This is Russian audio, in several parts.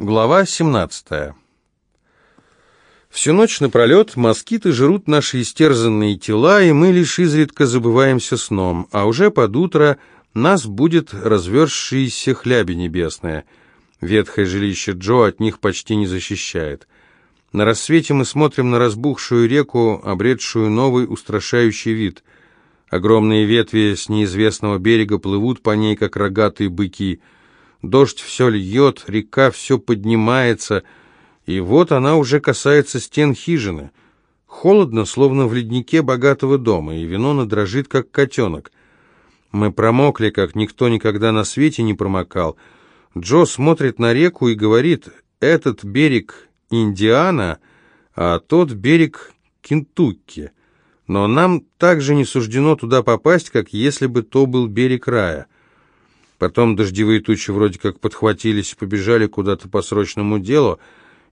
Глава 17. Всю ночь напролет москиты жрут наши истерзанные тела, и мы лишь изредка забываемся сном, а уже под утро нас будет разверзшееся хляби небесное. Ветхое жилище Джо от них почти не защищает. На рассвете мы смотрим на разбухшую реку, обретшую новый устрашающий вид. Огромные ветви с неизвестного берега плывут по ней, как рогатые быки — Дождь все льет, река все поднимается, и вот она уже касается стен хижины. Холодно, словно в леднике богатого дома, и Винона дрожит, как котенок. Мы промокли, как никто никогда на свете не промокал. Джо смотрит на реку и говорит, этот берег Индиана, а тот берег Кентукки. Но нам также не суждено туда попасть, как если бы то был берег рая. Потом дождевые тучи вроде как подхватились и побежали куда-то по срочному делу.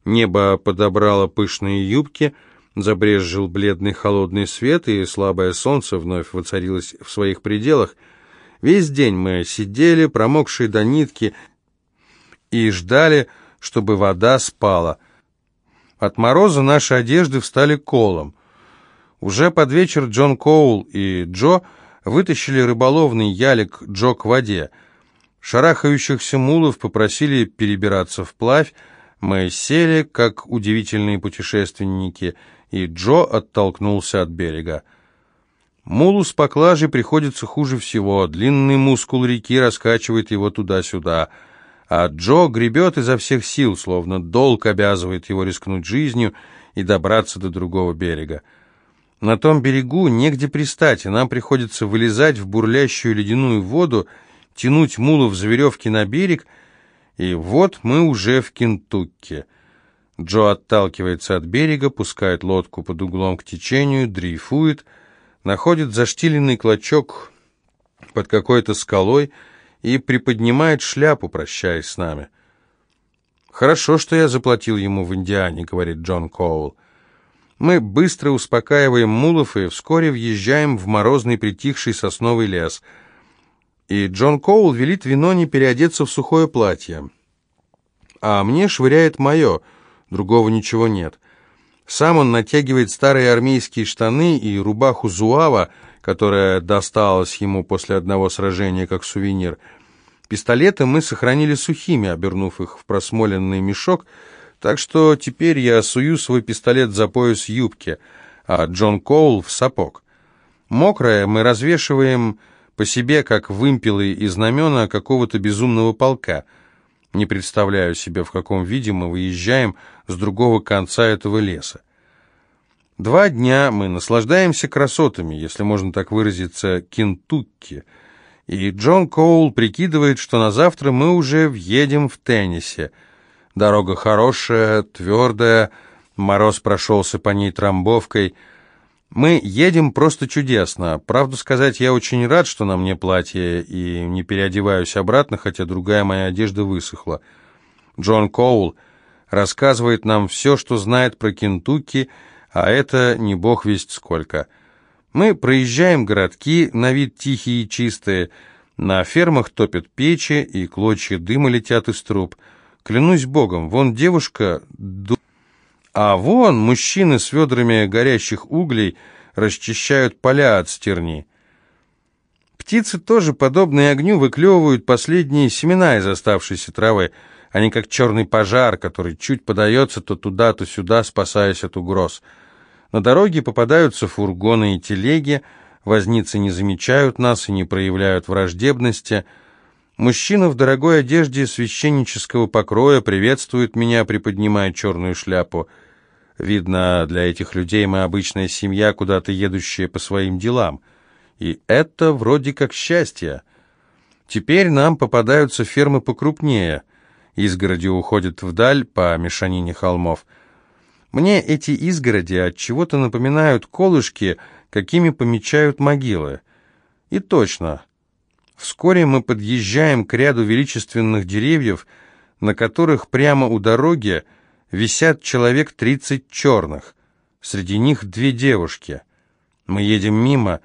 Небо подобрало пышные юбки, забрезжил бледный холодный свет, и слабое солнце вновь воцарилось в своих пределах. Весь день мы сидели, промокшие до нитки, и ждали, чтобы вода спала. От мороза наши одежды встали колом. Уже под вечер Джон Коул и Джо вытащили рыболовный ялик Джо к воде — Шарахающихся мулов попросили перебираться вплавь, мы сели, как удивительные путешественники, и Джо оттолкнулся от берега. Мулу с поклажей приходится хуже всего, длинный мускул реки раскачивает его туда-сюда, а Джо гребет изо всех сил, словно долг обязывает его рискнуть жизнью и добраться до другого берега. На том берегу негде пристать, и нам приходится вылезать в бурлящую ледяную воду тянуть мулов за веревки на берег, и вот мы уже в Кентукки. Джо отталкивается от берега, пускает лодку под углом к течению, дрейфует, находит заштиленный клочок под какой-то скалой и приподнимает шляпу, прощаясь с нами. «Хорошо, что я заплатил ему в Индиане», — говорит Джон Коул. Мы быстро успокаиваем мулов и вскоре въезжаем в морозный притихший сосновый лес — и Джон Коул велит Виноне переодеться в сухое платье. А мне швыряет мое, другого ничего нет. Сам он натягивает старые армейские штаны и рубаху Зуава, которая досталась ему после одного сражения как сувенир. Пистолеты мы сохранили сухими, обернув их в просмоленный мешок, так что теперь я сую свой пистолет за пояс юбки, а Джон Коул в сапог. Мокрое мы развешиваем по себе, как вымпелы и знамена какого-то безумного полка. Не представляю себе, в каком виде мы выезжаем с другого конца этого леса. Два дня мы наслаждаемся красотами, если можно так выразиться, Кентукки, и Джон Коул прикидывает, что на завтра мы уже въедем в Теннисе. Дорога хорошая, твердая, мороз прошелся по ней трамбовкой — мы едем просто чудесно. Правду сказать, я очень рад, что на мне платье, и не переодеваюсь обратно, хотя другая моя одежда высохла. Джон Коул рассказывает нам все, что знает про Кентукки, а это не бог весть сколько. Мы проезжаем городки, на вид тихие и чистые, на фермах топят печи, и клочья дыма летят из труб. Клянусь богом, вон девушка... А вон мужчины с ведрами горящих углей расчищают поля от стерни. Птицы тоже, подобные огню, выклевывают последние семена из оставшейся травы. Они как черный пожар, который чуть подается то туда, то сюда, спасаясь от угроз. На дороге попадаются фургоны и телеги, возницы не замечают нас и не проявляют враждебности. Мужчина в дорогой одежде священнического покроя приветствует меня, приподнимая черную шляпу — Видно, для этих людей мы обычная семья, куда-то едущая по своим делам. И это вроде как счастье. Теперь нам попадаются фермы покрупнее. Изгороди уходят вдаль по мешанине холмов. Мне эти изгороди от чего-то напоминают колышки, какими помечают могилы. И точно. Вскоре мы подъезжаем к ряду величественных деревьев, на которых прямо у дороги висят человек тридцать черных. Среди них две девушки. Мы едем мимо,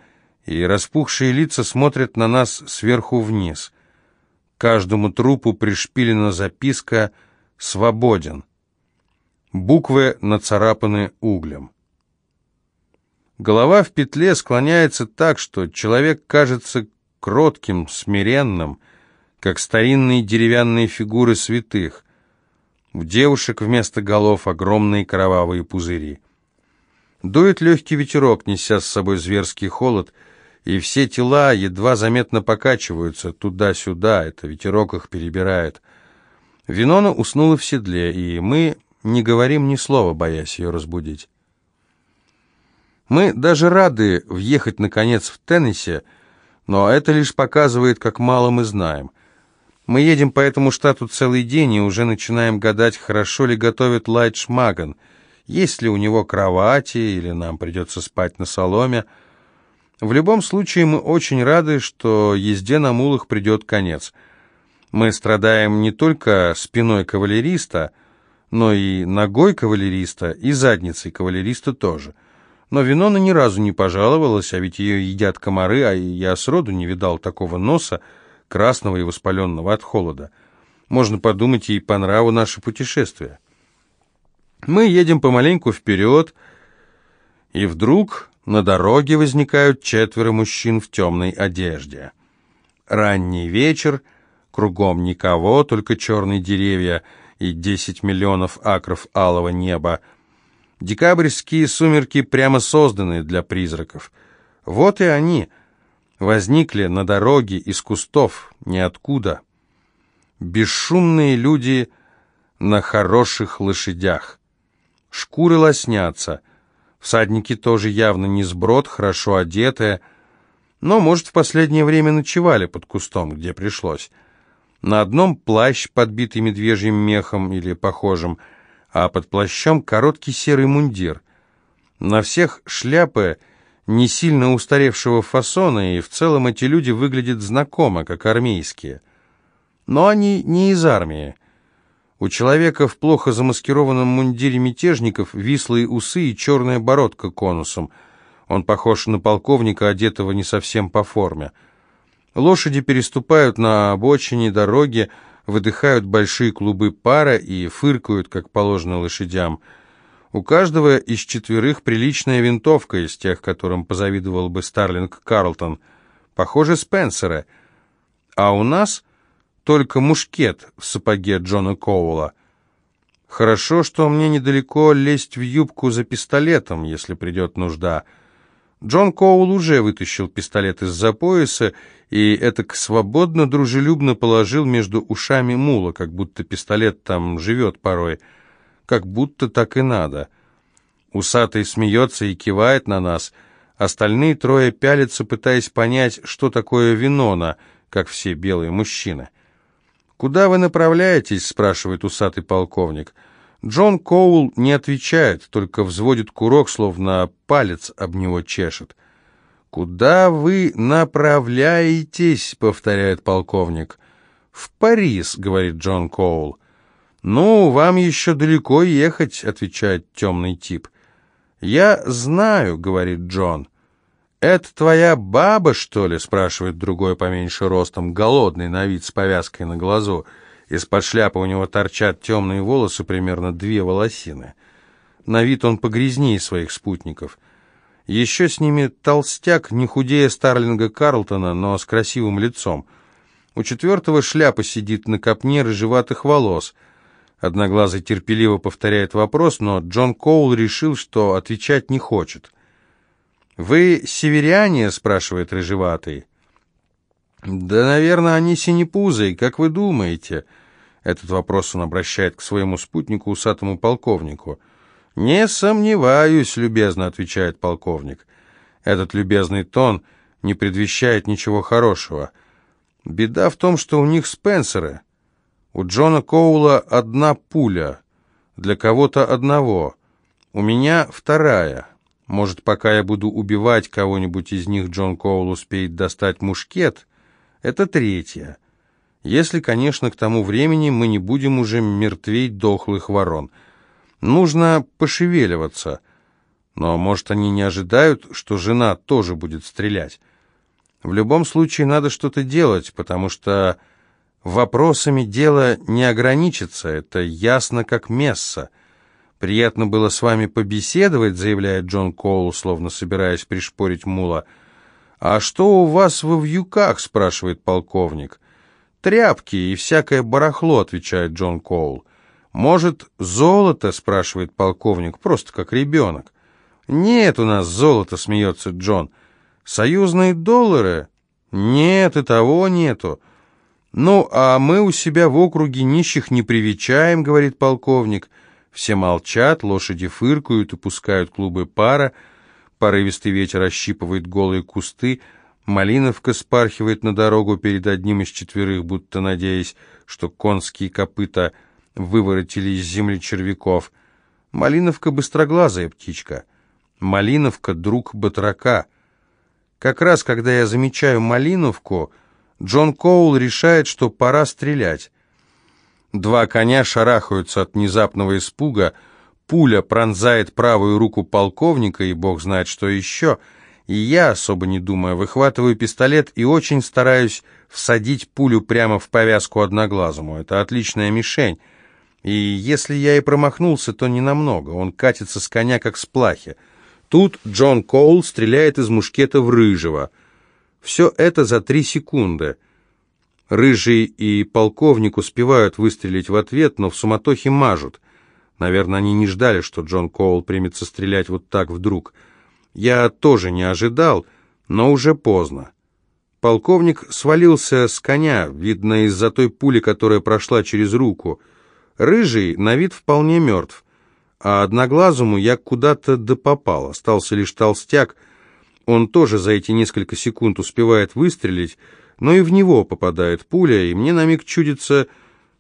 и распухшие лица смотрят на нас сверху вниз. Каждому трупу пришпилена записка свободен. Буквы нацарапаны углем. Голова в петле склоняется так, что человек кажется кротким, смиренным, как старинные деревянные фигуры святых. У девушек вместо голов огромные кровавые пузыри. Дует легкий ветерок, неся с собой зверский холод, и все тела едва заметно покачиваются туда-сюда, это ветерок их перебирает. Винона уснула в седле, и мы не говорим ни слова, боясь ее разбудить. Мы даже рады въехать, наконец, в Теннесси, но это лишь показывает, как мало мы знаем. Мы едем по этому штату целый день и уже начинаем гадать, хорошо ли готовит Лайт Шмаган, есть ли у него кровати или нам придется спать на соломе. В любом случае мы очень рады, что езде на мулах придет конец. Мы страдаем не только спиной кавалериста, но и ногой кавалериста, и задницей кавалериста тоже – но Винона ни разу не пожаловалась, а ведь ее едят комары, а я сроду не видал такого носа, красного и воспаленного от холода. Можно подумать, ей по нраву наше путешествие. Мы едем помаленьку вперед, и вдруг на дороге возникают четверо мужчин в темной одежде. Ранний вечер, кругом никого, только черные деревья и десять миллионов акров алого неба — Декабрьские сумерки прямо созданы для призраков. Вот и они возникли на дороге из кустов, ниоткуда. Бесшумные люди на хороших лошадях. Шкуры лоснятся. Всадники тоже явно не сброд, хорошо одетые, но, может, в последнее время ночевали под кустом, где пришлось. На одном плащ, подбитый медвежьим мехом или похожим, а под плащом короткий серый мундир. На всех шляпы не сильно устаревшего фасона, и в целом эти люди выглядят знакомо, как армейские. Но они не из армии. У человека в плохо замаскированном мундире мятежников вислые усы и черная бородка конусом. Он похож на полковника, одетого не совсем по форме. Лошади переступают на обочине дороги, выдыхают большие клубы пара и фыркают, как положено лошадям. У каждого из четверых приличная винтовка из тех, которым позавидовал бы Старлинг Карлтон. Похоже, Спенсера. А у нас только мушкет в сапоге Джона Коула. Хорошо, что мне недалеко лезть в юбку за пистолетом, если придет нужда. Джон Коул уже вытащил пистолет из-за пояса и этак свободно, дружелюбно положил между ушами мула, как будто пистолет там живет порой, как будто так и надо. Усатый смеется и кивает на нас, остальные трое пялятся, пытаясь понять, что такое Винона, как все белые мужчины. «Куда вы направляетесь?» — спрашивает усатый полковник. Джон Коул не отвечает, только взводит курок, словно палец об него чешет. «Куда вы направляетесь?» — повторяет полковник. «В Париж», — говорит Джон Коул. «Ну, вам еще далеко ехать», — отвечает темный тип. «Я знаю», — говорит Джон. «Это твоя баба, что ли?» — спрашивает другой поменьше ростом, голодный на вид с повязкой на глазу. Из-под шляпы у него торчат темные волосы, примерно две волосины. На вид он погрязнее своих спутников. Еще с ними толстяк, не худее Старлинга Карлтона, но с красивым лицом. У четвертого шляпа сидит на копне рыжеватых волос. Одноглазый терпеливо повторяет вопрос, но Джон Коул решил, что отвечать не хочет. «Вы северяне?» — спрашивает рыжеватый. «Да, наверное, они синепузые, как вы думаете?» Этот вопрос он обращает к своему спутнику, усатому полковнику — «Не сомневаюсь», — любезно отвечает полковник. Этот любезный тон не предвещает ничего хорошего. Беда в том, что у них Спенсеры. У Джона Коула одна пуля, для кого-то одного. У меня вторая. Может, пока я буду убивать кого-нибудь из них, Джон Коул успеет достать мушкет. Это третья. Если, конечно, к тому времени мы не будем уже мертвей дохлых ворон — Нужно пошевеливаться. Но, может, они не ожидают, что жена тоже будет стрелять. В любом случае надо что-то делать, потому что Вопросами дело не ограничится, это ясно как месса. «Приятно было с вами побеседовать», — заявляет Джон Коул, словно собираясь пришпорить мула. «А что у вас во вьюках?» — спрашивает полковник. «Тряпки и всякое барахло», — отвечает Джон Коул. «Может, золото?» — спрашивает полковник, просто как ребенок. «Нет у нас золота», — смеется Джон. «Союзные доллары?» «Нет, и того нету». «Ну, а мы у себя в округе нищих не привечаем», — говорит полковник. Все молчат, лошади фыркают и пускают клубы пара. Порывистый ветер ощипывает голые кусты. Малиновка спархивает на дорогу перед одним из четверых, будто надеясь, что конские копыта выворотили из земли червяков. Малиновка — быстроглазая птичка. Малиновка — друг батрака. Как раз, когда я замечаю Малиновку, Джон Коул решает, что пора стрелять. Два коня шарахаются от внезапного испуга, пуля пронзает правую руку полковника, и бог знает что еще, и я, особо не думая, выхватываю пистолет и очень стараюсь всадить пулю прямо в повязку одноглазому. Это отличная мишень. И если я и промахнулся, то не намного. Он катится с коня, как с плахи. Тут Джон Коул стреляет из мушкета в рыжего. Все это за три секунды. Рыжий и полковник успевают выстрелить в ответ, но в суматохе мажут. Наверное, они не ждали, что Джон Коул примется стрелять вот так вдруг. Я тоже не ожидал, но уже поздно. Полковник свалился с коня, видно, из-за той пули, которая прошла через руку. Рыжий на вид вполне мертв, а одноглазому я куда-то допопал. Остался лишь толстяк. Он тоже за эти несколько секунд успевает выстрелить, но и в него попадает пуля, и мне на миг чудится,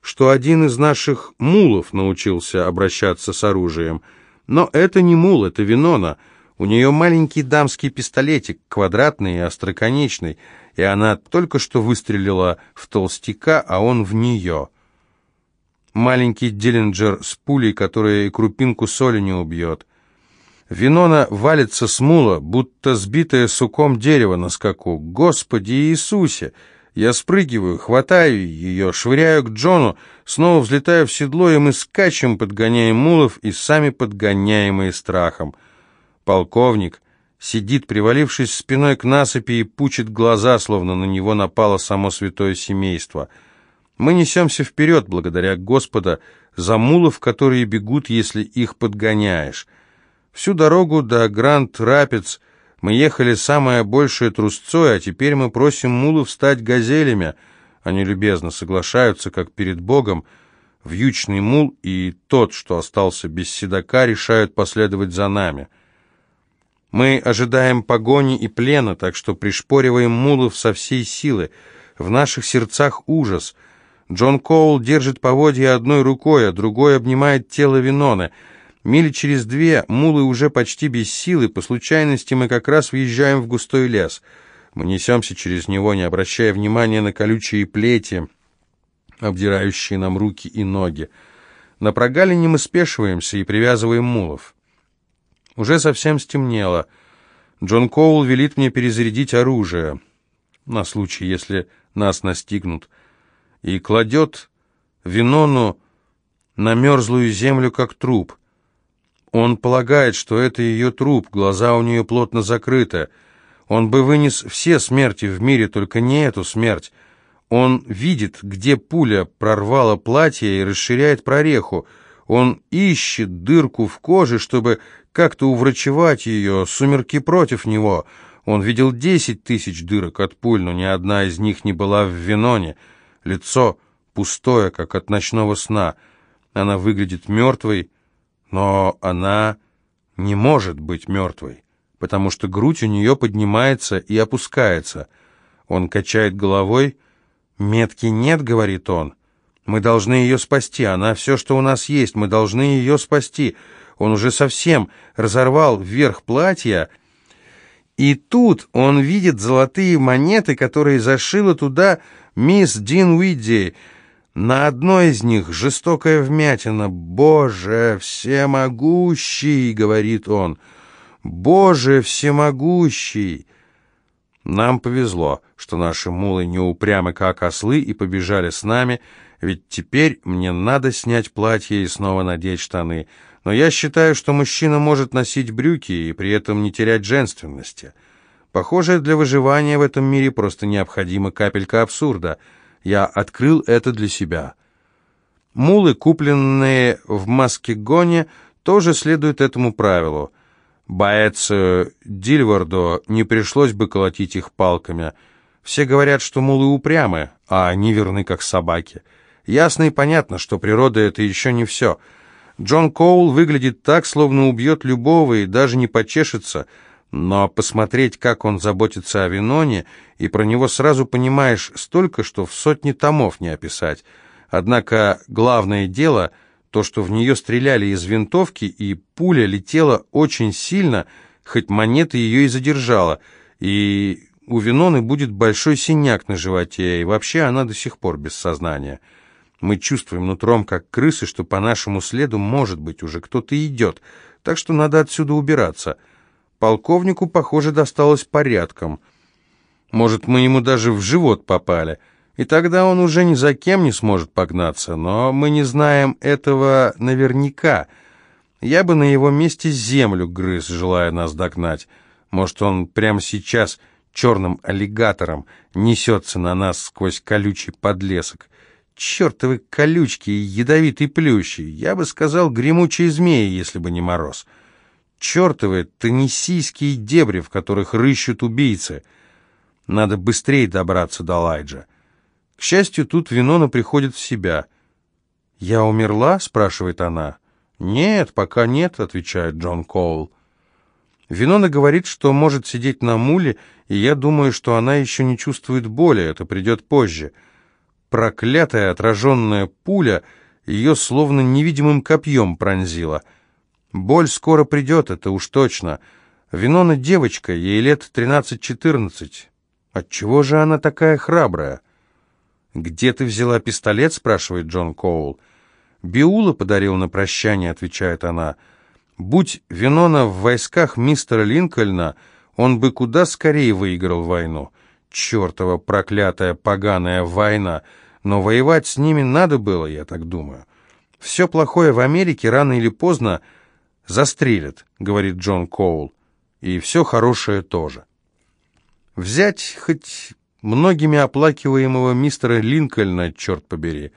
что один из наших мулов научился обращаться с оружием. Но это не мул, это Винона. У нее маленький дамский пистолетик, квадратный и остроконечный, и она только что выстрелила в толстяка, а он в нее. Маленький Диллинджер с пулей, которая и крупинку соли не убьет. Винона валится с мула, будто сбитое суком дерево на скаку. «Господи Иисусе!» Я спрыгиваю, хватаю ее, швыряю к Джону, снова взлетаю в седло, и мы скачем, подгоняем мулов и сами подгоняемые страхом. Полковник сидит, привалившись спиной к насыпи, и пучит глаза, словно на него напало само святое семейство. Мы несемся вперед, благодаря Господа, за мулов, которые бегут, если их подгоняешь. Всю дорогу до Гранд-Рапидс мы ехали самое большее трусцой, а теперь мы просим мулов стать газелями. Они любезно соглашаются, как перед Богом. Вьючный мул и тот, что остался без седока, решают последовать за нами. Мы ожидаем погони и плена, так что пришпориваем мулов со всей силы. В наших сердцах ужас. Джон Коул держит поводья одной рукой, а другой обнимает тело Виноны — Мили через две мулы уже почти без силы, по случайности мы как раз въезжаем в густой лес. Мы несемся через него, не обращая внимания на колючие плети, обдирающие нам руки и ноги. На прогалине мы спешиваемся и привязываем мулов. Уже совсем стемнело. Джон Коул велит мне перезарядить оружие, на случай, если нас настигнут, и кладет Винону на мерзлую землю, как труп — он полагает, что это ее труп, глаза у нее плотно закрыты. Он бы вынес все смерти в мире, только не эту смерть. Он видит, где пуля прорвала платье и расширяет прореху. Он ищет дырку в коже, чтобы как-то уврачевать ее, сумерки против него. Он видел десять тысяч дырок от пуль, но ни одна из них не была в Веноне. Лицо пустое, как от ночного сна. Она выглядит мертвой, но она не может быть мертвой, потому что грудь у нее поднимается и опускается. Он качает головой. «Метки нет», — говорит он. «Мы должны ее спасти. Она все, что у нас есть. Мы должны ее спасти». Он уже совсем разорвал вверх платья, и тут он видит золотые монеты, которые зашила туда мисс Дин Уидди, на одной из них жестокая вмятина. «Боже всемогущий!» — говорит он. «Боже всемогущий!» Нам повезло, что наши мулы не упрямы, как ослы, и побежали с нами, ведь теперь мне надо снять платье и снова надеть штаны. Но я считаю, что мужчина может носить брюки и при этом не терять женственности. Похоже, для выживания в этом мире просто необходима капелька абсурда. Я открыл это для себя. Мулы, купленные в Маскегоне, тоже следуют этому правилу. Боэцу Дильварду не пришлось бы колотить их палками. Все говорят, что мулы упрямы, а они верны, как собаки. Ясно и понятно, что природа — это еще не все. Джон Коул выглядит так, словно убьет любого и даже не почешется, но посмотреть, как он заботится о Виноне, и про него сразу понимаешь столько, что в сотни томов не описать. Однако главное дело — то, что в нее стреляли из винтовки, и пуля летела очень сильно, хоть монета ее и задержала, и у Виноны будет большой синяк на животе, и вообще она до сих пор без сознания. Мы чувствуем нутром, как крысы, что по нашему следу, может быть, уже кто-то идет, так что надо отсюда убираться. Полковнику, похоже, досталось порядком. Может, мы ему даже в живот попали» и тогда он уже ни за кем не сможет погнаться, но мы не знаем этого наверняка. Я бы на его месте землю грыз, желая нас догнать. Может, он прямо сейчас черным аллигатором несется на нас сквозь колючий подлесок. Чертовы колючки и ядовитый плющий, я бы сказал, гремучие змеи, если бы не мороз. Чертовы тонисийские дебри, в которых рыщут убийцы. Надо быстрее добраться до Лайджа. К счастью, тут Винона приходит в себя. «Я умерла?» — спрашивает она. «Нет, пока нет», — отвечает Джон Коул. Винона говорит, что может сидеть на муле, и я думаю, что она еще не чувствует боли, это придет позже. Проклятая отраженная пуля ее словно невидимым копьем пронзила. Боль скоро придет, это уж точно. Винона девочка, ей лет тринадцать-четырнадцать. Отчего же она такая храбрая? «Где ты взяла пистолет?» — спрашивает Джон Коул. «Биула подарил на прощание», — отвечает она. «Будь Винона в войсках мистера Линкольна, он бы куда скорее выиграл войну. Чертова проклятая поганая война! Но воевать с ними надо было, я так думаю. Все плохое в Америке рано или поздно застрелят», — говорит Джон Коул. «И все хорошее тоже». Взять хоть многими оплакиваемого мистера Линкольна, черт побери.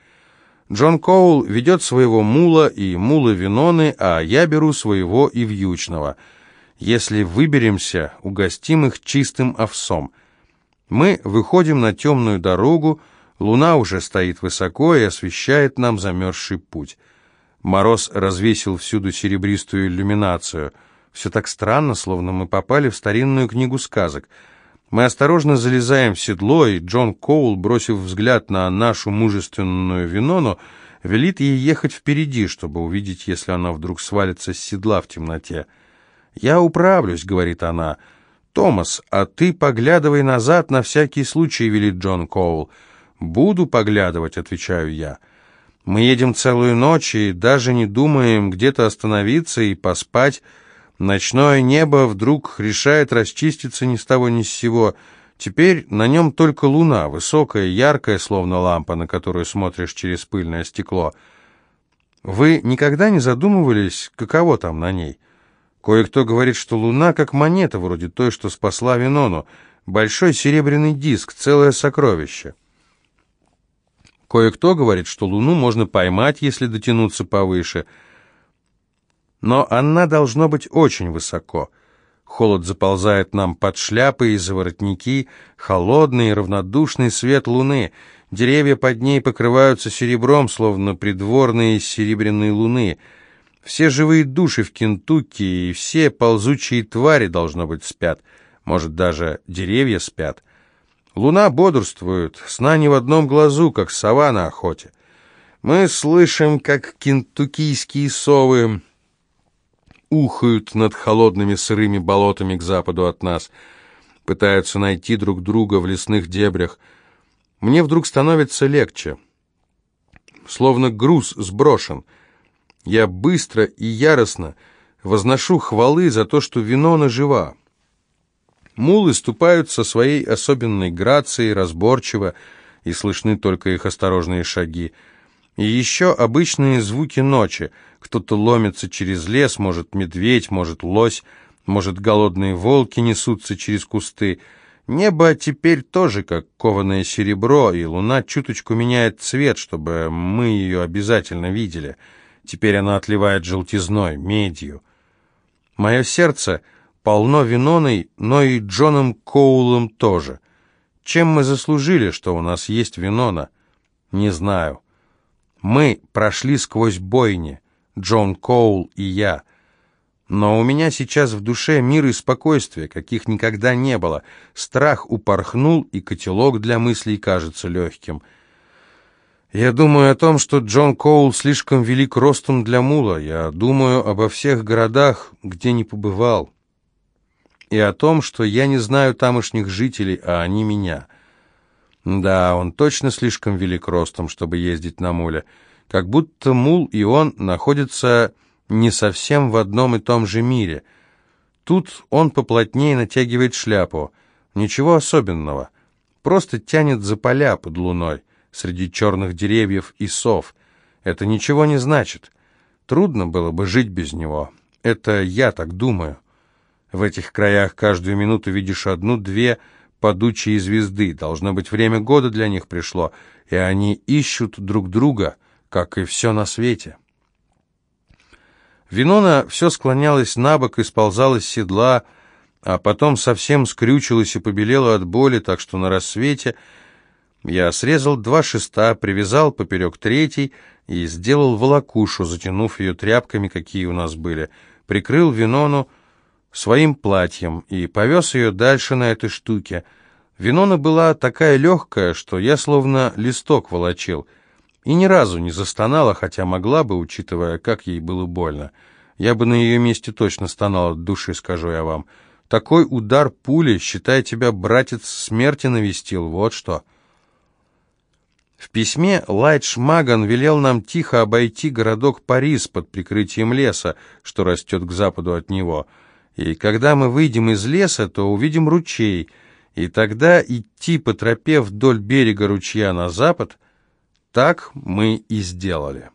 Джон Коул ведет своего мула и мула Виноны, а я беру своего и вьючного. Если выберемся, угостим их чистым овсом. Мы выходим на темную дорогу, луна уже стоит высоко и освещает нам замерзший путь. Мороз развесил всюду серебристую иллюминацию. Все так странно, словно мы попали в старинную книгу сказок — мы осторожно залезаем в седло, и Джон Коул, бросив взгляд на нашу мужественную Винону, велит ей ехать впереди, чтобы увидеть, если она вдруг свалится с седла в темноте. «Я управлюсь», — говорит она. «Томас, а ты поглядывай назад на всякий случай», — велит Джон Коул. «Буду поглядывать», — отвечаю я. «Мы едем целую ночь и даже не думаем где-то остановиться и поспать», Ночное небо вдруг решает расчиститься ни с того ни с сего. Теперь на нем только луна, высокая, яркая, словно лампа, на которую смотришь через пыльное стекло. Вы никогда не задумывались, каково там на ней? Кое-кто говорит, что луна как монета, вроде той, что спасла Винону. Большой серебряный диск, целое сокровище. Кое-кто говорит, что луну можно поймать, если дотянуться повыше – но она должно быть очень высоко. Холод заползает нам под шляпы и за воротники, холодный и равнодушный свет луны. Деревья под ней покрываются серебром, словно придворные серебряные луны. Все живые души в Кентукки и все ползучие твари, должно быть, спят. Может, даже деревья спят. Луна бодрствует, сна не в одном глазу, как сова на охоте. Мы слышим, как кентуккийские совы ухают над холодными сырыми болотами к западу от нас, пытаются найти друг друга в лесных дебрях. Мне вдруг становится легче. Словно груз сброшен. Я быстро и яростно возношу хвалы за то, что Винона жива. Мулы ступают со своей особенной грацией, разборчиво, и слышны только их осторожные шаги. И еще обычные звуки ночи. Кто-то ломится через лес, может медведь, может лось, может голодные волки несутся через кусты. Небо теперь тоже как кованое серебро, и луна чуточку меняет цвет, чтобы мы ее обязательно видели. Теперь она отливает желтизной, медью. Мое сердце полно Виноной, но и Джоном Коулом тоже. Чем мы заслужили, что у нас есть Винона? Не знаю. Мы прошли сквозь бойни, Джон Коул и я. Но у меня сейчас в душе мир и спокойствие, каких никогда не было. Страх упорхнул, и котелок для мыслей кажется легким. Я думаю о том, что Джон Коул слишком велик ростом для мула. Я думаю обо всех городах, где не побывал. И о том, что я не знаю тамошних жителей, а они меня. Да, он точно слишком велик ростом, чтобы ездить на муле. Как будто мул и он находятся не совсем в одном и том же мире. Тут он поплотнее натягивает шляпу. Ничего особенного. Просто тянет за поля под луной среди черных деревьев и сов. Это ничего не значит. Трудно было бы жить без него. Это я так думаю. В этих краях каждую минуту видишь одну-две падучие звезды. Должно быть, время года для них пришло, и они ищут друг друга, как и все на свете. Винона все склонялась на бок и сползала с седла, а потом совсем скрючилась и побелела от боли, так что на рассвете я срезал два шеста, привязал поперек третий и сделал волокушу, затянув ее тряпками, какие у нас были, прикрыл Винону своим платьем и повез ее дальше на этой штуке. Винона была такая легкая, что я словно листок волочил, и ни разу не застонала, хотя могла бы, учитывая, как ей было больно. Я бы на ее месте точно стонал от души, скажу я вам. Такой удар пули, считай, тебя братец смерти навестил, вот что». В письме Лайдж Маган велел нам тихо обойти городок Парис под прикрытием леса, что растет к западу от него. И когда мы выйдем из леса, то увидим ручей, и тогда идти по тропе вдоль берега ручья на запад, так мы и сделали».